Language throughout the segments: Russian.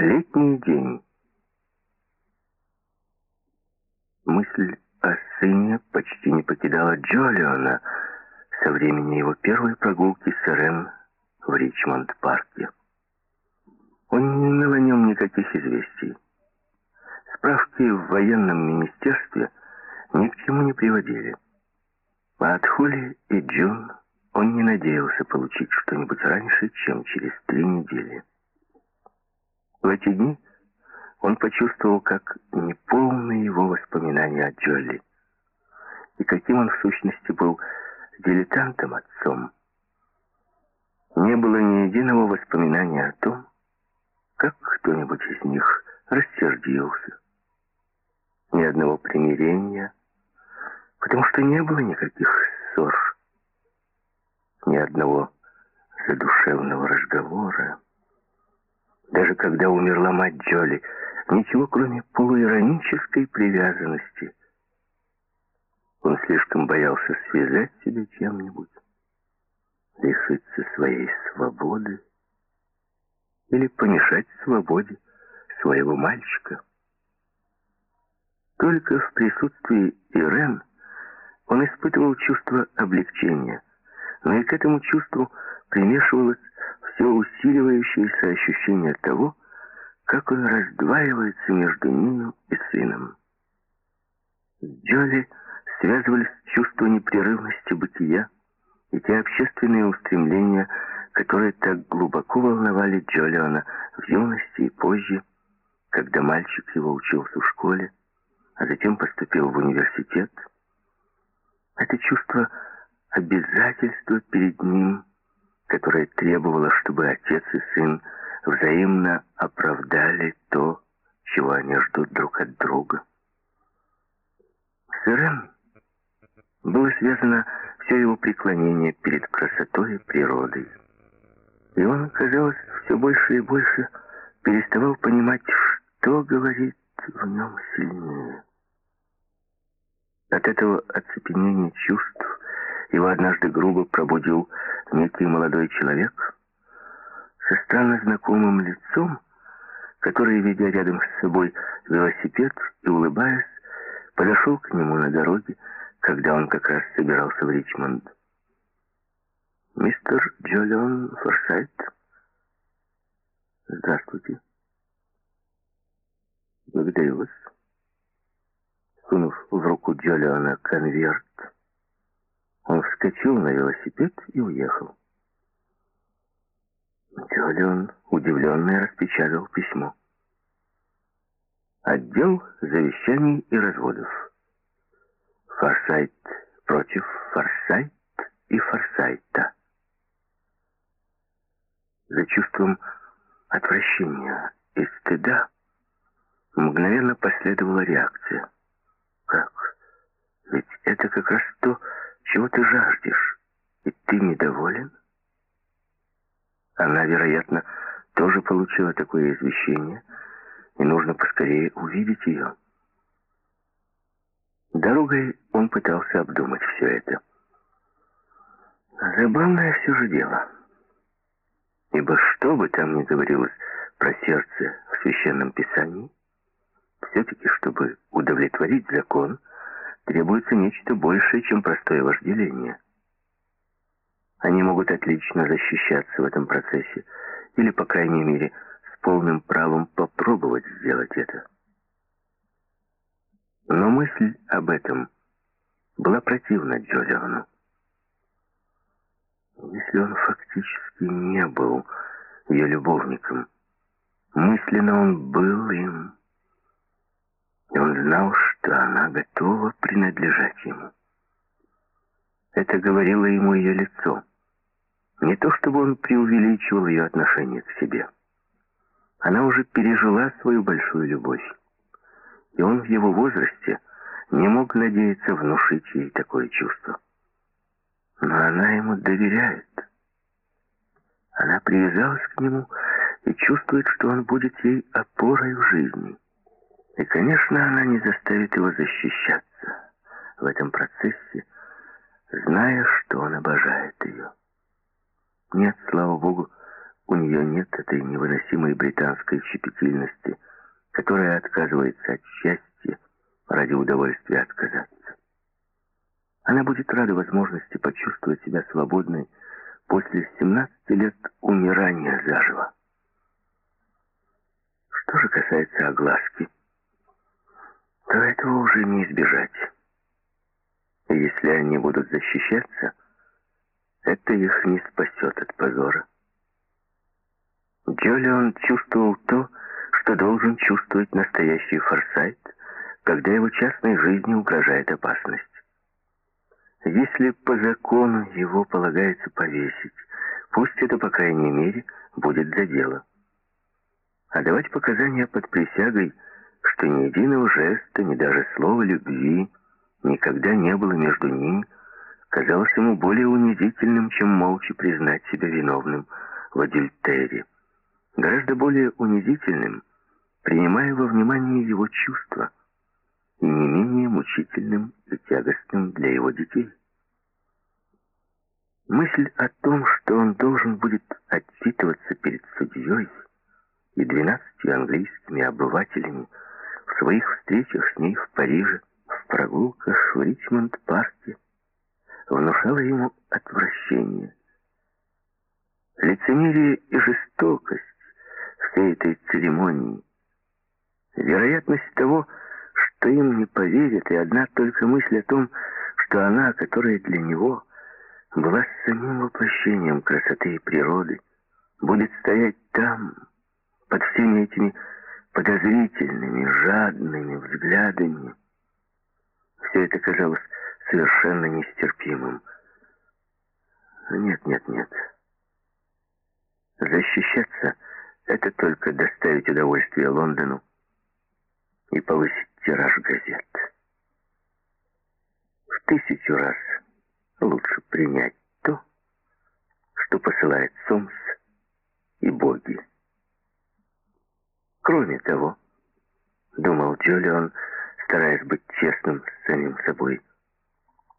Летний день. Мысль о сыне почти не покидала Джолиона со времени его первой прогулки с Эрен в Ричмонд-парке. Он не имел о нем никаких известий. Справки в военном министерстве ни к чему не приводили. А от Холли и Джун он не надеялся получить что-нибудь раньше, чем через три недели. В эти дни он почувствовал, как неполны его воспоминания о Джолли, и каким он в сущности был дилетантом отцом. Не было ни единого воспоминания о том, как кто-нибудь из них рассердился. Ни одного примирения, потому что не было никаких ссор, ни одного задушевного разговора. Даже когда умерла мать Джоли, ничего кроме полуиронической привязанности. Он слишком боялся связать себя чем-нибудь, лишиться своей свободы или помешать свободе своего мальчика. Только в присутствии Ирен он испытывал чувство облегчения, но и к этому чувству примешивалось все усиливающееся ощущение того, как он раздваивается между ним и сыном. С Джоли связывались чувство непрерывности бытия и те общественные устремления, которые так глубоко волновали Джолиона в юности и позже, когда мальчик его учился в школе, а затем поступил в университет. Это чувство обязательства перед ним которая требовала, чтобы отец и сын взаимно оправдали то, чего они ждут друг от друга. С Ирен было связано все его преклонение перед красотой и природой. И он, казалось, все больше и больше переставал понимать, что говорит в нем сильнее. От этого оцепенения чувств его однажды грубо пробудил некий молодой человек со странно знакомым лицом, который, ведя рядом с собой велосипед и улыбаясь, подошел к нему на дороге, когда он как раз собирался в Ричмонд. «Мистер Джолион Форсайт?» «Здравствуйте». «Благодарю вас». Сунув в руку Джолиона конверт, он вскочил на велосипед и уехал. Джолион, удивленный, распечатал письмо. Отдел завещаний и разводов. Форсайт против Форсайт и Форсайта. За чувством отвращения и стыда мгновенно последовала реакция. Как? Ведь это как раз то, чего ты жаждешь? И ты недоволен? Она, вероятно, тоже получила такое извещение, и нужно поскорее увидеть ее. Дорогой он пытался обдумать все это. Забавное все же дело. Ибо что бы там ни говорилось про сердце в Священном Писании, все-таки, чтобы удовлетворить закон, требуется нечто большее, чем простое вожделение. Они могут отлично защищаться в этом процессе, или, по крайней мере, с полным правом попробовать сделать это. Но мысль об этом была противна Джолиону. Если он фактически не был ее любовником, мысленно он был им. И он знал, что она готова принадлежать ему. Это говорило ему ее лицо. Не то, чтобы он преувеличивал ее отношение к себе. Она уже пережила свою большую любовь. И он в его возрасте не мог надеяться внушить ей такое чувство. Но она ему доверяет. Она привязалась к нему и чувствует, что он будет ей опорой в жизни. И, конечно, она не заставит его защищаться в этом процессе, зная, что он обожает ее. Нет, слава Богу, у нее нет этой невыносимой британской щепетильности, которая отказывается от счастья ради удовольствия отказаться. Она будет рада возможности почувствовать себя свободной после 17 лет умирания заживо. Что же касается огласки, то этого уже не избежать. Если они будут защищаться, это их не спасет от позора. Джолион чувствовал то, что должен чувствовать настоящий форсайт, когда его частной жизни угрожает опасность. Если по закону его полагается повесить, пусть это, по крайней мере, будет за дело. А давать показания под присягой, что ни единого жеста, ни даже слова любви никогда не было между ними, казалось ему более унизительным, чем молча признать себя виновным в адюльтере. Гораздо более унизительным, принимая во внимание его чувства, и не менее мучительным и тягостным для его детей. Мысль о том, что он должен будет отчитываться перед судьей и двенадцатью английскими обывателями своих встречах с ней в Париже, в прогулках в Ричмонд-парке, внушала ему отвращение. Лицемерие и жестокость всей этой церемонии, вероятность того, что им не поверят, и одна только мысль о том, что она, которая для него была самим воплощением красоты и природы, будет стоять там, под всеми этими подозрительными, жадными взглядами. Все это казалось совершенно нестерпимым. Нет, нет, нет. Защищаться — это только доставить удовольствие Лондону и повысить тираж газет. В тысячу раз лучше принять то, что посылает Сомс и боги. Кроме того, думал Джолион, стараясь быть честным с самим собой,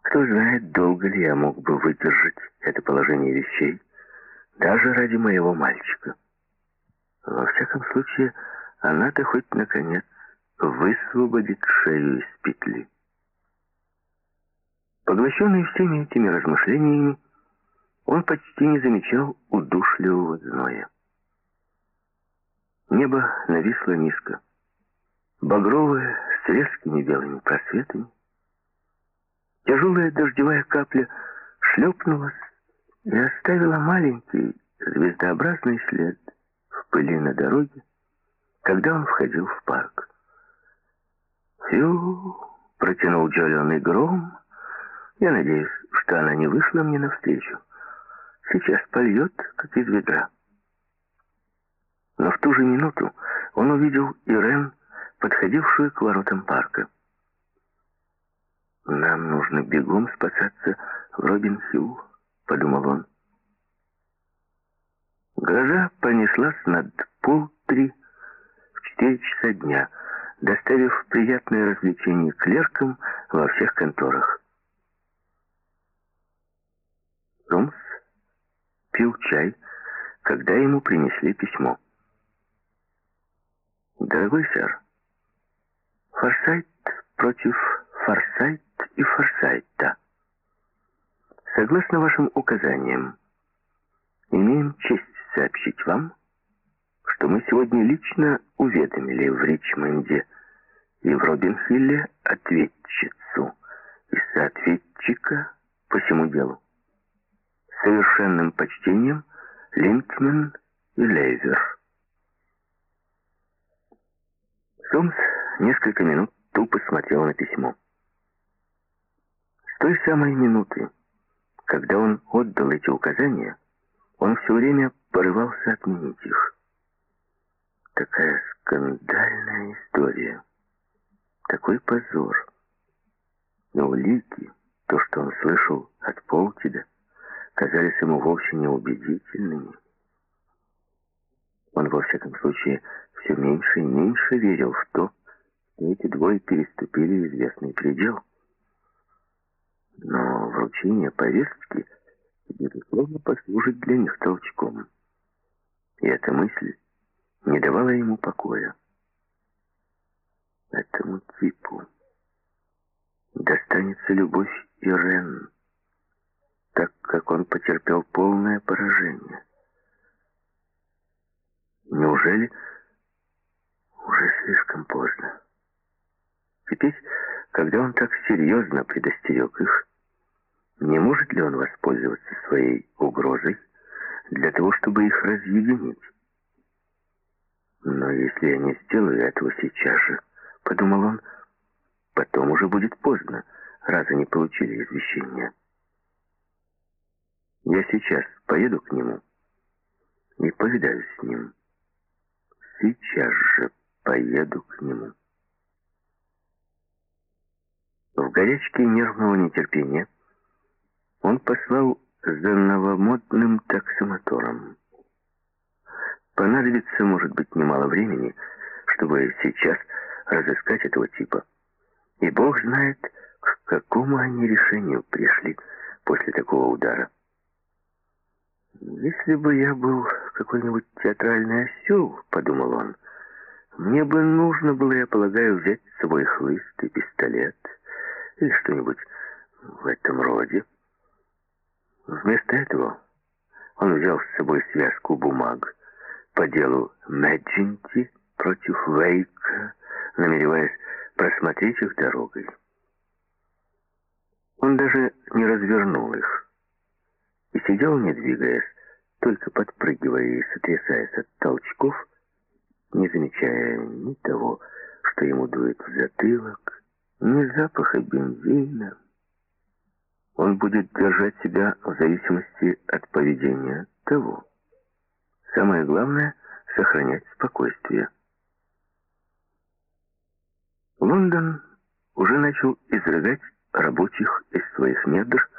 кто знает, долго ли я мог бы выдержать это положение вещей, даже ради моего мальчика. Во всяком случае, она-то хоть, наконец, высвободит шею из петли. Поглощенный всеми этими размышлениями, он почти не замечал удушливого зноя. Небо нависло низко, багровое, с резкими белыми просветами. Тяжелая дождевая капля шлепнулась и оставила маленький звездообразный след в пыли на дороге, когда он входил в парк. «Фью!» — протянул Джолион гром — я надеюсь, что она не вышла мне навстречу. Сейчас польет, как из ведра. Но в ту же минуту он увидел Ирен, подходившую к воротам парка. «Нам нужно бегом спасаться в Робин-Хилл», — подумал он. Гроза понеслась над полтри в четыре часа дня, доставив приятное развлечение клеркам во всех конторах. Томс пил чай, когда ему принесли письмо. «Дорогой сэр, Форсайт против Форсайт и Форсайта. Согласно вашим указаниям, имеем честь сообщить вам, что мы сегодня лично уведомили в Ричмонде и в Робинхилле ответчицу и соответчика по всему делу совершенным почтением Линкмен и Лейзер. Сомс несколько минут тупо смотрел на письмо. С той самой минуты, когда он отдал эти указания, он все время порывался отменить их. Такая скандальная история, такой позор. Но улики, то, что он слышал от Полтида, казались ему вовсе неубедительными. Он, во всяком случае, все меньше и меньше верил в то, что эти двое переступили известный предел. Но вручение повестки, безусловно, послужит для них толчком. И эта мысль не давала ему покоя. Этому типу достанется любовь Ирен, так как он потерпел полное поражение. Неужели уже слишком поздно? Теперь, когда он так серьезно предостерег их, не может ли он воспользоваться своей угрозой для того, чтобы их разъединить? Но если я не сделаю этого сейчас же, подумал он, потом уже будет поздно, раз они получили извещение. Я сейчас поеду к нему и повидаюсь с ним. Сейчас же поеду к нему. В горячке нервного нетерпения он послал за новомодным таксомотором. Понадобится, может быть, немало времени, чтобы сейчас разыскать этого типа. И Бог знает, к какому они решению пришли после такого удара. «Если бы я был какой-нибудь театральный осел, — подумал он, — мне бы нужно было, я полагаю, взять с собой хлыст и пистолет или что-нибудь в этом роде. Вместо этого он взял с собой связку бумаг по делу Мэджинти против Вейка, намереваясь просмотреть их дорогой. Он даже не развернул их и сидел, не двигаясь, только подпрыгивая и сотрясаясь от толчков, не замечая ни того, что ему дует в затылок, ни запаха бензина. Он будет держать себя в зависимости от поведения того. Самое главное — сохранять спокойствие. Лондон уже начал изрыгать рабочих из своих недр,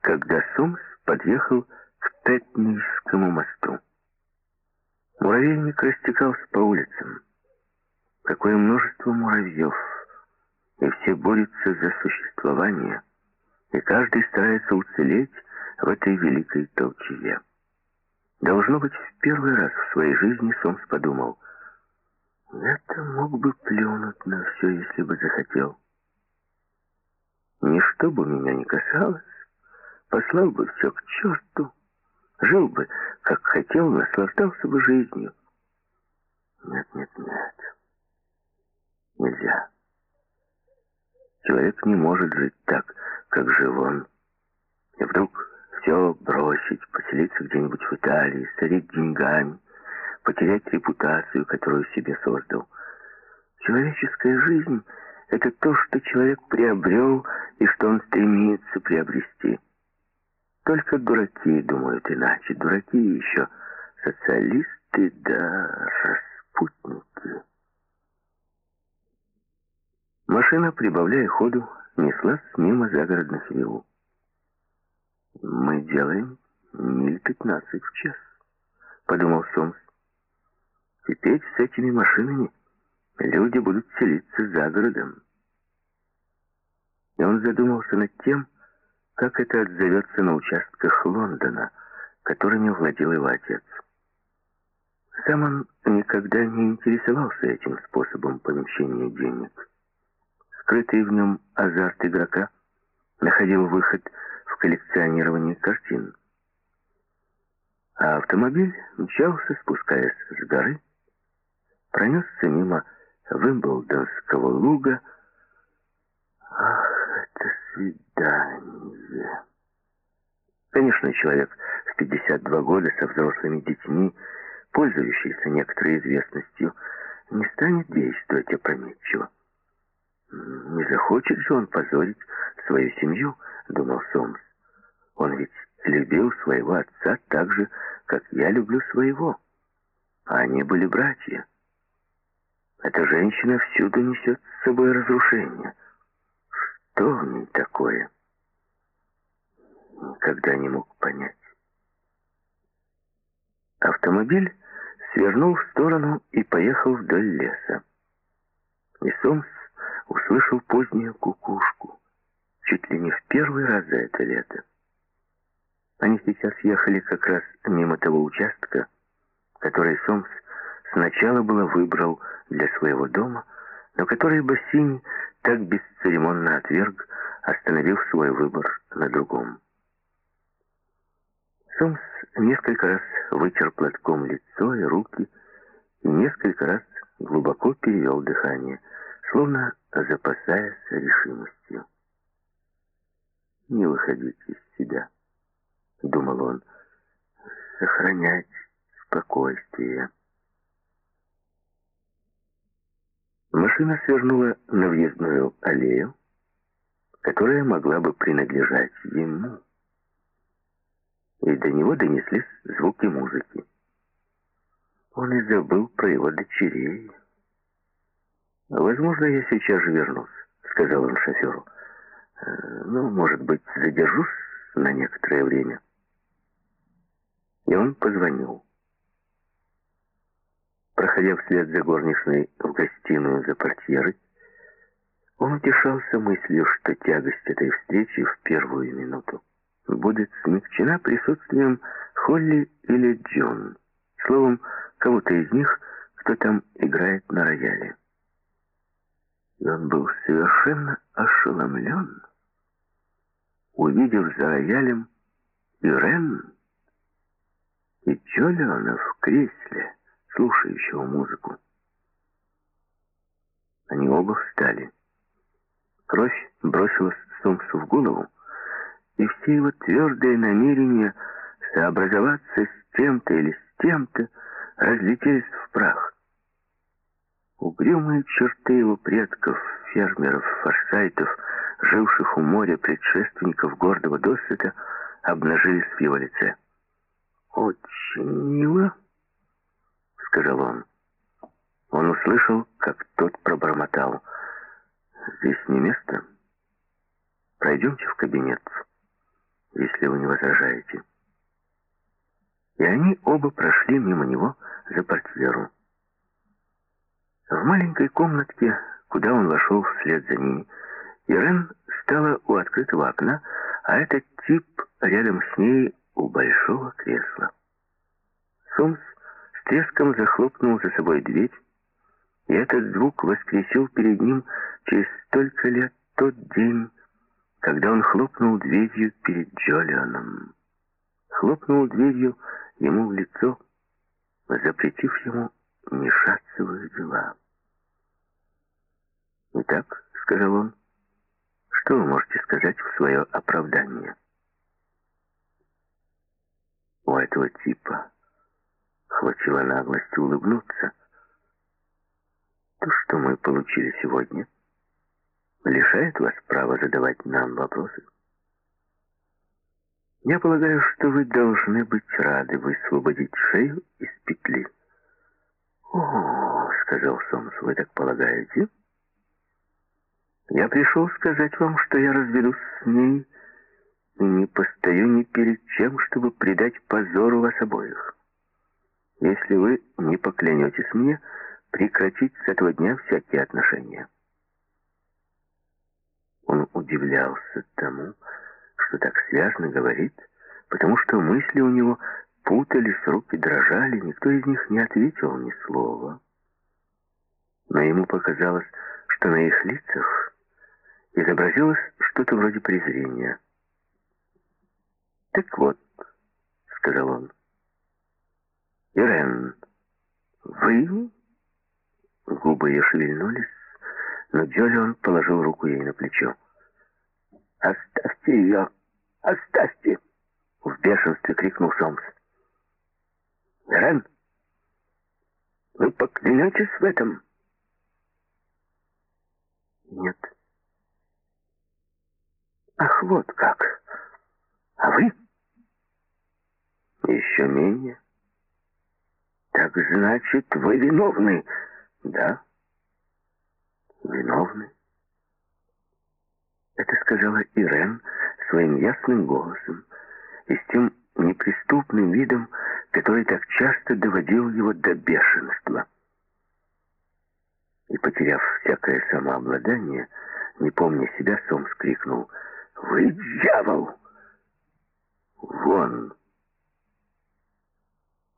когда Сомс подъехал к Тетнийскому мосту. Муравейник растекался по улицам. Какое множество муравьев! И все борются за существование, и каждый старается уцелеть в этой великой толчеве. Должно быть, в первый раз в своей жизни Сомс подумал, «Я-то мог бы плюнуть на все, если бы захотел. Ничто бы меня не касалось, послал бы все к черту, жил бы, как хотел, наслаждался бы жизнью. Нет, нет, нет, нельзя. Человек не может жить так, как жил он. И вдруг все бросить, поселиться где-нибудь в Италии, сорить деньгами, потерять репутацию, которую себе создал. Человеческая жизнь — это то, что человек приобрел и что он стремится приобрести. Только дураки думают иначе. Дураки еще социалисты да распутники. Машина, прибавляя ходу, неслась мимо загородных вилл. «Мы делаем миль пятнадцать в час», — подумал Сомс. «Теперь с этими машинами люди будут селиться за городом». И он задумался над тем, как это отзовется на участках Лондона, которыми владел его отец. Сам он никогда не интересовался этим способом помещения денег. Скрытый в нем азарт игрока находил выход в коллекционировании картин. А автомобиль мчался, спускаясь с горы, пронесся мимо Вимблдонского луга. Ах, это свидание! Конечно, человек в 52 года со взрослыми детьми, пользующийся некоторой известностью, не станет действовать опрометчиво. Не захочет же он позорить свою семью, думал Сомс. Он ведь любил своего отца так же, как я люблю своего. А они были братья. Эта женщина всюду несет с собой разрушение. Что в ней такое? Никогда не мог понять. Автомобиль свернул в сторону и поехал вдоль леса. И Сомс услышал позднюю кукушку, чуть ли не в первый раз за это лето. Они сейчас ехали как раз мимо того участка, который Сомс сначала было выбрал для своего дома, но который Бассини так бесцеремонно отверг, остановив свой выбор на другом. Сомс несколько раз вытер платком лицо и руки и несколько раз глубоко перевел дыхание, словно запасаясь решимостью. «Не выходить из себя», — думал он, — «сохранять спокойствие». Машина свернула на въездную аллею, которая могла бы принадлежать ему. И до него донеслись звуки музыки. Он и забыл про его дочерей. «Возможно, я сейчас же вернусь», — сказал он шоферу. «Э, «Ну, может быть, задержусь на некоторое время». И он позвонил. Проходя вслед за горничной в гостиную за портьерой, он утешался мыслью, что тягость этой встречи в первую минуту будет смягчена присутствием Холли или Джон. Словом, кого-то из них, кто там играет на рояле. И он был совершенно ошеломлен, увидев за роялем Ирен и Джолиона в кресле, слушающего музыку. Они оба встали. Кровь бросилась Сомсу в голову, и все его твердые намерения сообразоваться с тем-то или с тем-то разлетелись в прах. Угрюмые черты его предков, фермеров, форсайтов, живших у моря предшественников гордого Доссета, обнажились в его лице. «Очень мило», — сказал он. Он услышал, как тот пробормотал. «Здесь не место. Пройдемте в кабинет, если вы не возражаете». И они оба прошли мимо него за портьеру. В маленькой комнатке, куда он вошел вслед за ними, Ирен стала у открытого окна, а этот тип рядом с ней у большого кресла. Сомс с треском захлопнул за собой дверь, и этот звук воскресил перед ним через столько лет тот день, когда он хлопнул дверью перед Джолианом. Хлопнул дверью ему в лицо, запретив ему мешаться в их дела. «Итак», — сказал он, — «что вы можете сказать в свое оправдание?» У этого типа хватило наглости улыбнуться. То, что мы получили сегодня, лишает вас права задавать нам вопросы. Я полагаю, что вы должны быть рады высвободить шею из петли. «О, — сказал Сомс, — вы так полагаете?» «Я пришел сказать вам, что я разведусь с ней и не постою ни перед чем, чтобы придать позору вас обоих. Если вы не поклянетесь мне прекратить с этого дня всякие отношения». Он удивлялся тому, что так связно говорит, потому что мысли у него путались, руки дрожали, никто из них не ответил ни слова. Но ему показалось, что на их лицах изобразилось что-то вроде презрения. «Так вот», — сказал он, — «Ирен, вы...» Губы ее шевельнулись, но Джолион положил руку ей на плечо. «Оставьте ее! Оставьте!» В бешенстве крикнул Сомс. «Рен, вы поклянетесь в этом?» «Нет». «Ах, вот как! А вы?» «Еще менее». «Так значит, вы виновны?» «Да, виновны». Это сказала Ирен своим ясным голосом и с тем неприступным видом, который так часто доводил его до бешенства. И, потеряв всякое самообладание, не помня себя, Сом скрикнул «Вы дьявол!» «Вон!»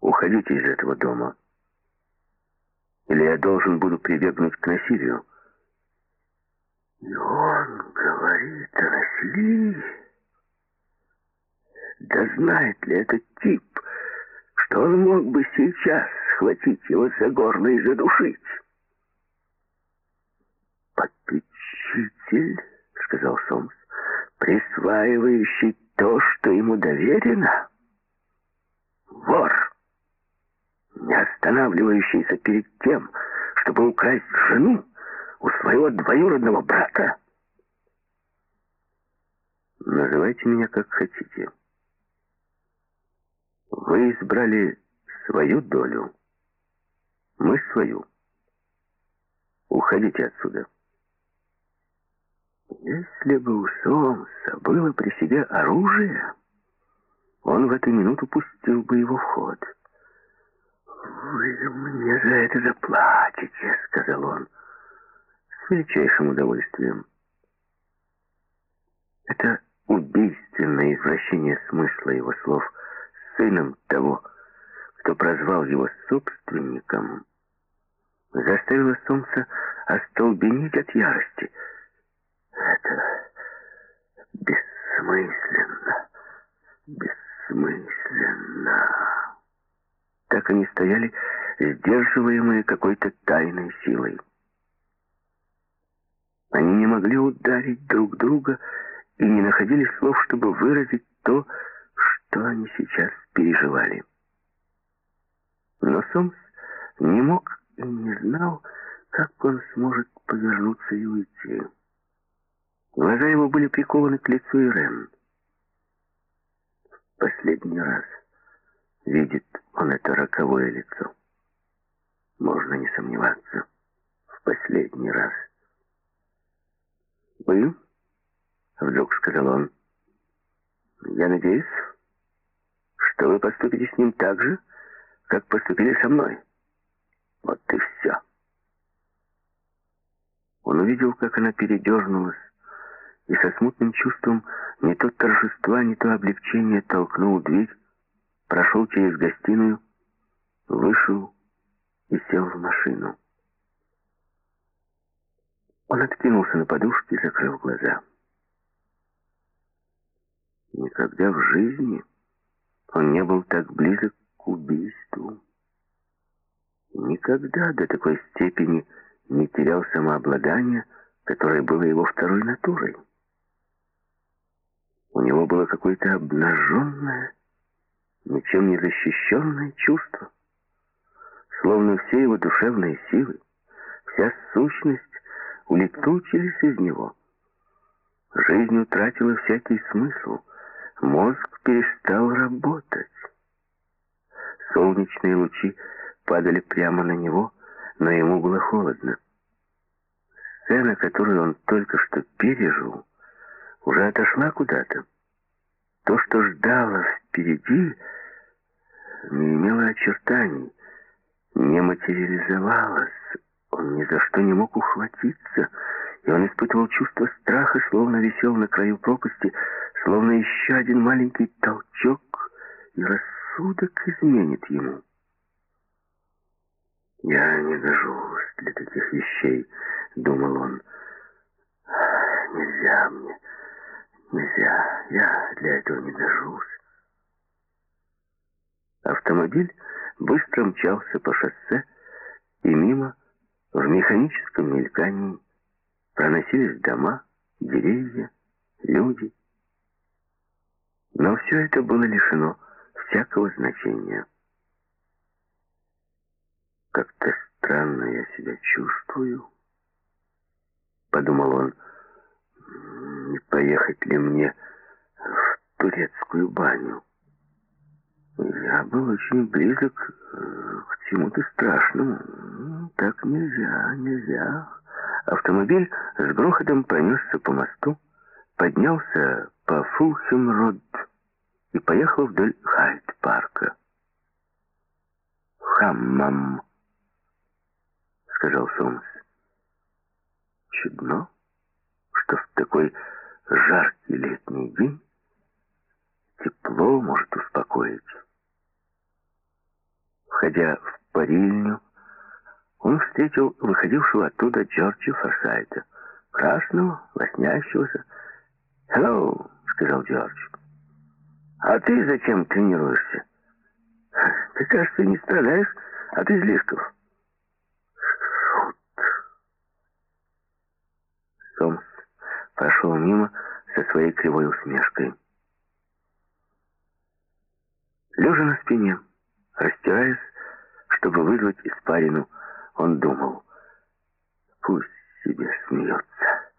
Уходите из этого дома. Или я должен буду прибегнуть к насилию. И он говорит о насилии. Да знает ли этот тип, что он мог бы сейчас схватить его за горло и задушить? «Попечитель», — сказал Сомс, — «присваивающий то, что ему доверено? Вор, не останавливающийся перед тем, чтобы украсть жену у своего двоюродного брата?» «Называйте меня как хотите». Вы избрали свою долю, мы свою. Уходите отсюда. Если бы у Сомса было при себе оружие, он в эту минуту пустил бы его в ход. «Вы мне за это заплатите», — сказал он, — «с величайшим удовольствием». Это убийственное извращение смысла его слов — сыном того, кто прозвал его собственником, заставило солнце остолбенеть от ярости. Это бессмысленно, бессмысленно. Так они стояли, сдерживаемые какой-то тайной силой. Они не могли ударить друг друга и не находили слов, чтобы выразить то, что они сейчас переживали. Но Сомс не мог и не знал, как он сможет повернуться и уйти. Глаза его были прикованы к лицу Ирен. В последний раз видит он это роковое лицо. Можно не сомневаться. В последний раз. «Вы?» — вдруг сказал он. «Я надеюсь, что вы поступите с ним так же, как поступили со мной. Вот и все. Он увидел, как она передернулась, и со смутным чувством не то торжества, не то облегчения толкнул дверь, прошел через гостиную, вышел и сел в машину. Он откинулся на подушке закрыл глаза. Никогда в жизни он не был так близок к убийству. Никогда до такой степени не терял самообладание, которое было его второй натурой. У него было какое-то обнаженное, ничем не защищенное чувство. Словно все его душевные силы, вся сущность улетучились из него. Жизнь утратила всякий смысл — Мозг перестал работать. Солнечные лучи падали прямо на него, но ему было холодно. Сцена, которую он только что пережил, уже отошла куда-то. То, что ждало впереди, не имело очертаний, не материализовалось. Он ни за что не мог ухватиться, и он испытывал чувство страха, словно висел на краю пропасти, словно еще один маленький толчок, и рассудок изменит ему. «Я не гожусь для таких вещей», — думал он. «Нельзя мне, нельзя, я для этого не гожусь». Автомобиль быстро мчался по шоссе, и мимо, в механическом мелькании, проносились дома, деревья, люди — но все это было лишено всякого значения. «Как-то странно я себя чувствую», — подумал он, — «не поехать ли мне в турецкую баню?» Я был очень близок э, к чему-то страшному. Так нельзя, нельзя. Автомобиль с грохотом пронесся по мосту, поднялся по Фулхем-Род и поехал вдоль Хайт-парка. «Хаммам», — сказал Сомс. «Чудно, что в такой жаркий летний день тепло может успокоить». Входя в парильню, он встретил выходившего оттуда Джорджа Форсайта, красного, лоснящегося. «Hello», — сказал Джордж. «А ты зачем тренируешься?» «Ты, кажется, не страдаешь от излишков». «Шут». Сомс прошел мимо со своей кривой усмешкой. Лежа на спине, растираясь, чтобы вызвать испарину, он думал, пусть себе смеется,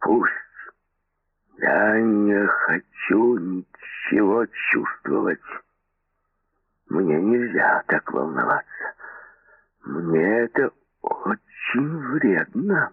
пусть. Я не хочу ничего чувствовать. Мне нельзя так волноваться. Мне это очень вредно.